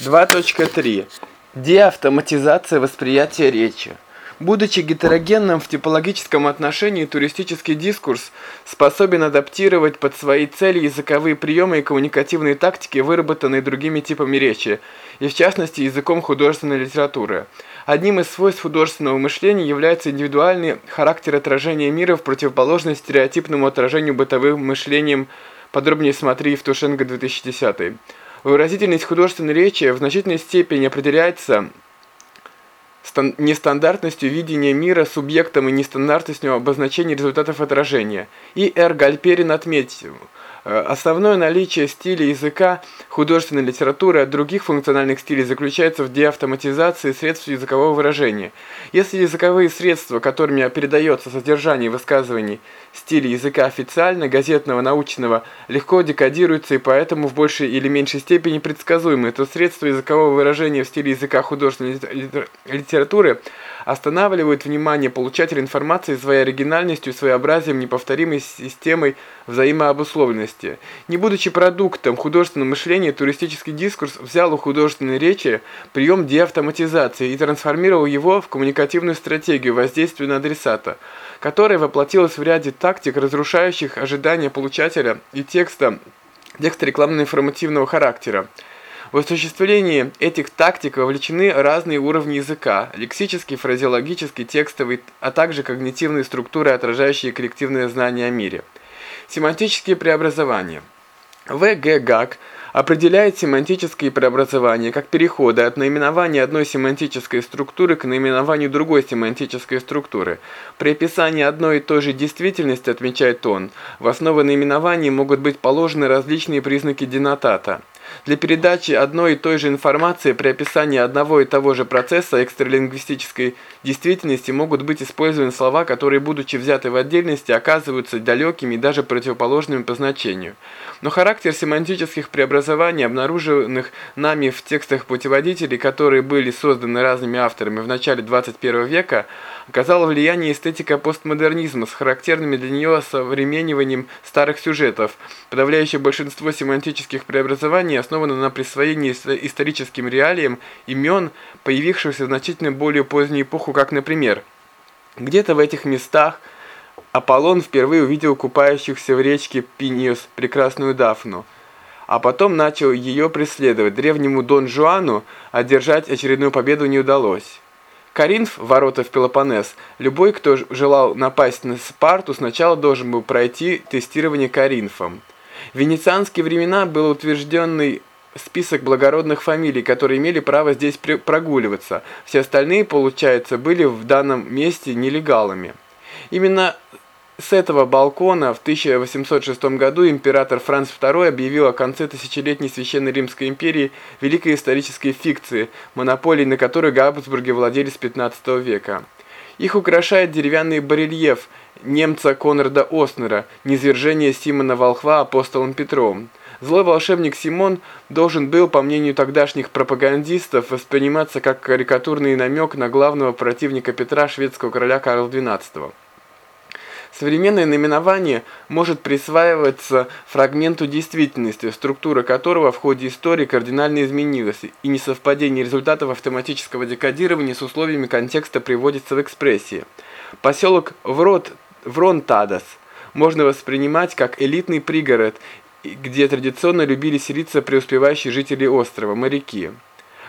2.3. Деавтоматизация восприятия речи. Будучи гетерогенным в типологическом отношении, туристический дискурс способен адаптировать под свои цели языковые приемы и коммуникативные тактики, выработанные другими типами речи, и в частности языком художественной литературы. Одним из свойств художественного мышления является индивидуальный характер отражения мира в противоположность стереотипному отражению бытовым мышлением. Подробнее смотри в Тушенко 2010. Выразительность художественной речи в значительной степени определяется нестандартностью видения мира субъектом и нестандартностью обозначения результатов отражения. И Р. Гальперин отметил – основное наличие стиля языка художественной литературы от других функциональных стилей заключается в деавтоматизации средств языкового выражения. Если языковые средства, которыми передается содержание высказываний стиля языка официально, газетного, научного, легко декодируются и поэтому в большей или меньшей степени предсказуемы, то средства языкового выражения в стиле языка художественной литературы останавливают внимание получателя информации своей оригинальностью, своеобразием, неповторимой системой взаимообусловленности ценности. Не будучи продуктом художественного мышления, туристический дискурс взял у художественной речи прием деавтоматизации и трансформировал его в коммуникативную стратегию воздействия на адресата, которая воплотилась в ряде тактик, разрушающих ожидания получателя и текста, текста рекламно-информативного характера. В осуществлении этих тактик вовлечены разные уровни языка – лексический, фразеологический, текстовый, а также когнитивные структуры, отражающие коллективное знание о мире. Семантические преобразования. В. Г. Гак определяет семантические преобразования как переходы от наименования одной семантической структуры к наименованию другой семантической структуры. При описании одной и той же действительности, отмечает он, в основу наименований могут быть положены различные признаки денотата. Для передачи одной и той же информации при описании одного и того же процесса экстралингвистической действительности могут быть использованы слова, которые, будучи взяты в отдельности, оказываются далекими и даже противоположными по значению. Но характер семантических преобразований, обнаруженных нами в текстах путеводителей, которые были созданы разными авторами в начале 21 века, оказало влияние эстетика постмодернизма с характерными для нее современниванием старых сюжетов. Подавляющее большинство семантических преобразований основано на присвоении историческим реалиям имен, появившихся в значительно более позднюю эпоху, как, например, где-то в этих местах Аполлон впервые увидел купающихся в речке Пиниус прекрасную Дафну, а потом начал ее преследовать. Древнему Дон Жуану одержать очередную победу не удалось. Коринф, ворота в Пелопоннес, любой, кто желал напасть на Спарту, сначала должен был пройти тестирование Коринфом. В венецианские времена был утвержденный список благородных фамилий, которые имели право здесь прогуливаться. Все остальные, получается, были в данном месте нелегалами. Именно с этого балкона в 1806 году император Франц II объявил о конце тысячелетней Священной Римской империи великой исторической фикции, монополией на которую Габсбурги владели с 15 века. Их украшает деревянный барельеф немца Конрада Оснера «Низвержение Симона Волхва апостолом Петром». Злой волшебник Симон должен был, по мнению тогдашних пропагандистов, восприниматься как карикатурный намек на главного противника Петра, шведского короля Карла XII. Современное наименование может присваиваться фрагменту действительности, структура которого в ходе истории кардинально изменилась, и несовпадение результатов автоматического декодирования с условиями контекста приводится в экспрессии. Поселок Врот, Вронтадас можно воспринимать как элитный пригород, где традиционно любили селиться преуспевающие жители острова, моряки.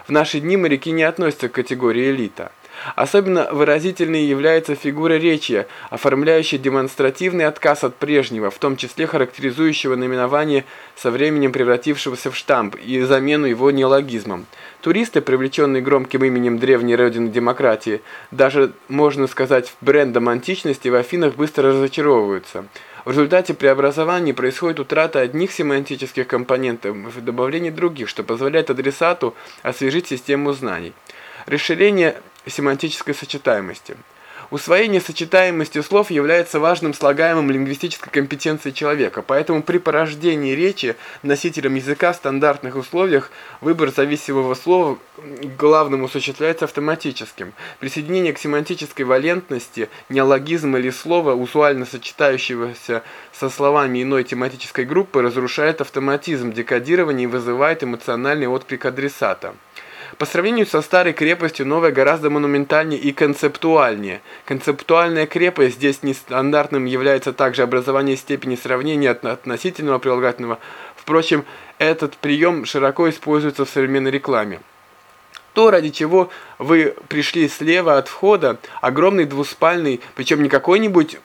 В наши дни моряки не относятся к категории элита. Особенно выразительной является фигура речи, оформляющая демонстративный отказ от прежнего, в том числе характеризующего наименование со временем превратившегося в штамп и замену его неологизмом. Туристы, привлеченные громким именем древней родины демократии, даже, можно сказать, брендом античности в Афинах быстро разочаровываются. В результате преобразований происходит утрата одних семантических компонентов и добавление других, что позволяет адресату освежить систему знаний. Расширение семантической сочетаемости. Усвоение сочетаемости слов является важным слагаемым лингвистической компетенции человека, поэтому при порождении речи носителем языка в стандартных условиях выбор зависимого слова главному осуществляется автоматическим. Присоединение к семантической валентности, неологизма или слова, узуально сочетающегося со словами иной тематической группы, разрушает автоматизм декодирования и вызывает эмоциональный отклик адресата. По сравнению со старой крепостью, новая гораздо монументальнее и концептуальнее. Концептуальная крепость здесь нестандартным является также образование степени сравнения от относительного прилагательного. Впрочем, этот прием широко используется в современной рекламе. То, ради чего вы пришли слева от входа, огромный двуспальный, причем не какой-нибудь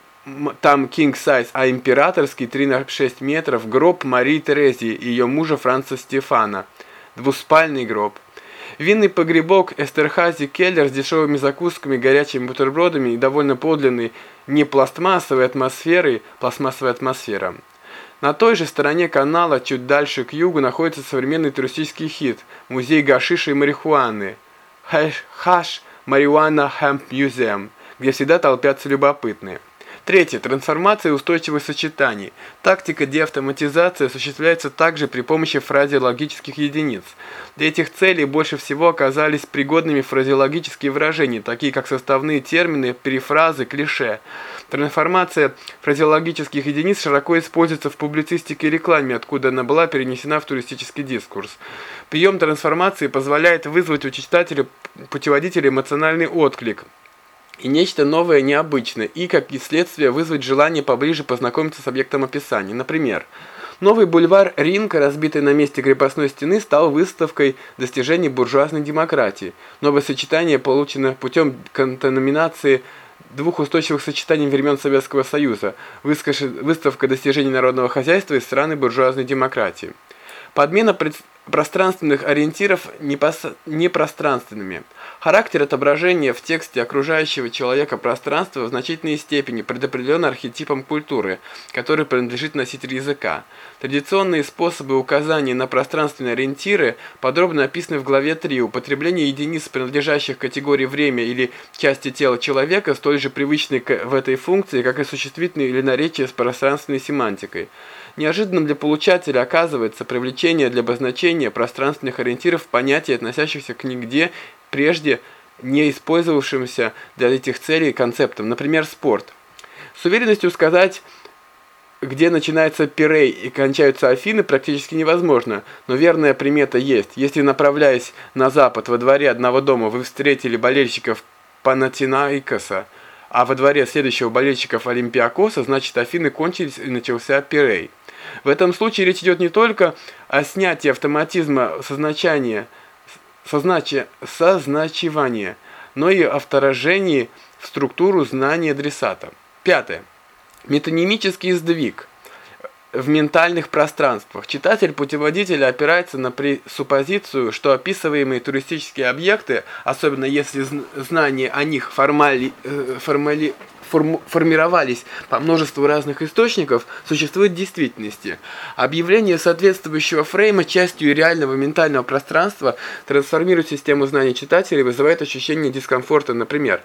там king size, а императорский 3 на 6 метров гроб Марии Терезии и ее мужа Франца Стефана. Двуспальный гроб. Винный погребок Эстерхази Келлер с дешевыми закусками, горячими бутербродами и довольно подлинной не пластмассовой атмосферой, пластмассовая атмосфера. На той же стороне канала, чуть дальше к югу, находится современный туристический хит – музей гашиша и марихуаны – Хаш Marijuana Hemp Museum, где всегда толпятся любопытные. Третье. Трансформация и устойчивость сочетаний. Тактика деавтоматизации осуществляется также при помощи фразеологических единиц. Для этих целей больше всего оказались пригодными фразеологические выражения, такие как составные термины, перефразы, клише. Трансформация фразеологических единиц широко используется в публицистике и рекламе, откуда она была перенесена в туристический дискурс. Прием трансформации позволяет вызвать у читателя путеводителя эмоциональный отклик – и нечто новое, необычное, и, как и следствие, вызвать желание поближе познакомиться с объектом описания. Например, новый бульвар Ринка, разбитый на месте крепостной стены, стал выставкой достижений буржуазной демократии. Новое сочетание получено путем контаминации двух устойчивых сочетаний времен Советского Союза, выставка достижений народного хозяйства и страны буржуазной демократии. Подмена пространственных ориентиров непространственными. Характер отображения в тексте окружающего человека пространства в значительной степени предопределен архетипом культуры, который принадлежит носителю языка. Традиционные способы указания на пространственные ориентиры подробно описаны в главе 3. Употребление единиц, принадлежащих категории время или части тела человека, столь же привычны в этой функции, как и существительные или наречия с пространственной семантикой. Неожиданным для получателя оказывается привлечение для обозначения пространственных ориентиров понятий, относящихся к нигде прежде не использовавшимся для этих целей концептам, например, спорт. С уверенностью сказать, где начинается Пирей и кончаются Афины, практически невозможно, но верная примета есть. Если, направляясь на запад, во дворе одного дома вы встретили болельщиков Панатинаикоса, а во дворе следующего болельщиков Олимпиакоса, значит Афины кончились и начался Пирей. В этом случае речь идет не только о снятии автоматизма созначания, созначи, созначивания, но и о вторжении в структуру знания адресата. Пятое. Метонимический сдвиг в ментальных пространствах. Читатель путеводителя опирается на пресуппозицию, что описываемые туристические объекты, особенно если знание о них формали, э, формали, форму, формировались по множеству разных источников, существует в действительности. Объявление соответствующего фрейма частью реального ментального пространства трансформирует систему знаний читателя и вызывает ощущение дискомфорта, например.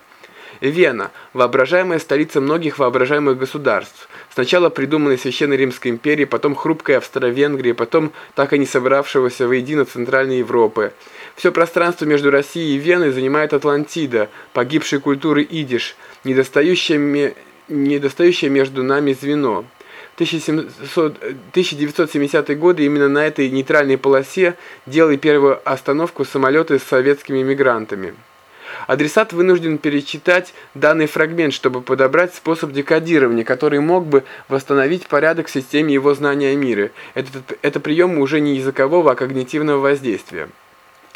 Вена – воображаемая столица многих воображаемых государств. Сначала придуманной Священной Римской империи, потом хрупкой Австро-Венгрии, потом так и не собравшегося воедино Центральной Европы. Все пространство между Россией и Веной занимает Атлантида, погибшей культуры идиш, недостающее, недостающее между нами звено. 1970-е годы именно на этой нейтральной полосе делали первую остановку самолеты с советскими мигрантами. Адресат вынужден перечитать данный фрагмент, чтобы подобрать способ декодирования, который мог бы восстановить порядок в системе его знания о мире. Это, это прием уже не языкового, а когнитивного воздействия.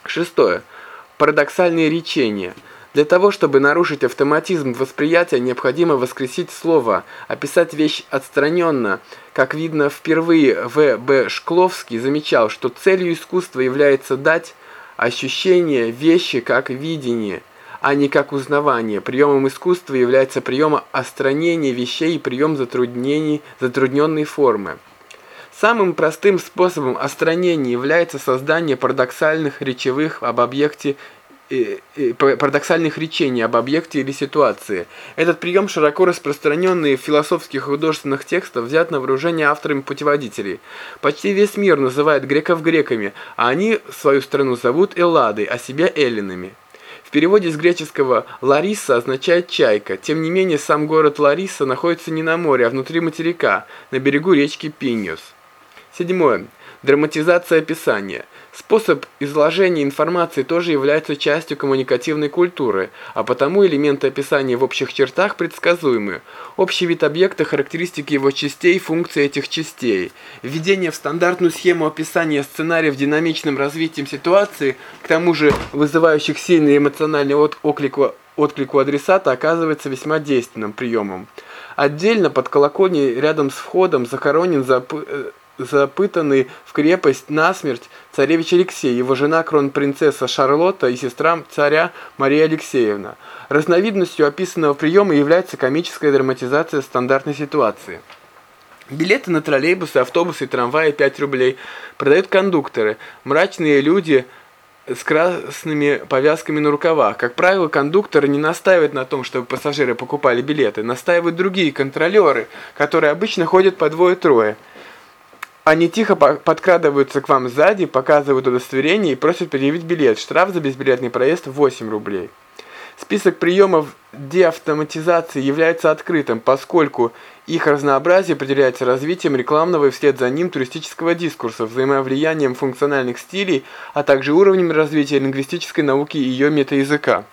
Шестое. Парадоксальные речения. Для того, чтобы нарушить автоматизм восприятия, необходимо воскресить слово, описать вещь отстраненно. Как видно, впервые В. Б. Шкловский замечал, что целью искусства является дать ощущение вещи как видение, а не как узнавание. Приемом искусства является прием остранения вещей и прием затруднений, затрудненной формы. Самым простым способом остранения является создание парадоксальных речевых об объекте парадоксальных речений об объекте или ситуации. Этот прием, широко распространенный в философских и художественных текстах, взят на вооружение авторами путеводителей. Почти весь мир называет греков греками, а они свою страну зовут Элладой, а себя эллинами. В переводе с греческого «Лариса» означает «чайка». Тем не менее, сам город Лариса находится не на море, а внутри материка, на берегу речки Пиньос. Седьмое. Драматизация описания. Способ изложения информации тоже является частью коммуникативной культуры, а потому элементы описания в общих чертах предсказуемы. Общий вид объекта, характеристики его частей, функции этих частей. Введение в стандартную схему описания сценариев динамичным развитием ситуации, к тому же вызывающих сильный эмоциональный отклик, отклик у адресата, оказывается весьма действенным приемом. Отдельно под колокольней рядом с входом захоронен зап запытанный в крепость насмерть царевич Алексей, его жена кронпринцесса Шарлотта и сестра царя Мария Алексеевна. Разновидностью описанного приема является комическая драматизация стандартной ситуации. Билеты на троллейбусы, автобусы и трамваи 5 рублей продают кондукторы, мрачные люди с красными повязками на рукавах. Как правило, кондукторы не настаивают на том, чтобы пассажиры покупали билеты, настаивают другие контролеры, которые обычно ходят по двое-трое. Они тихо подкрадываются к вам сзади, показывают удостоверение и просят предъявить билет. Штраф за безбилетный проезд 8 рублей. Список приемов деавтоматизации является открытым, поскольку их разнообразие определяется развитием рекламного и вслед за ним туристического дискурса, взаимовлиянием функциональных стилей, а также уровнем развития лингвистической науки и ее метаязыка.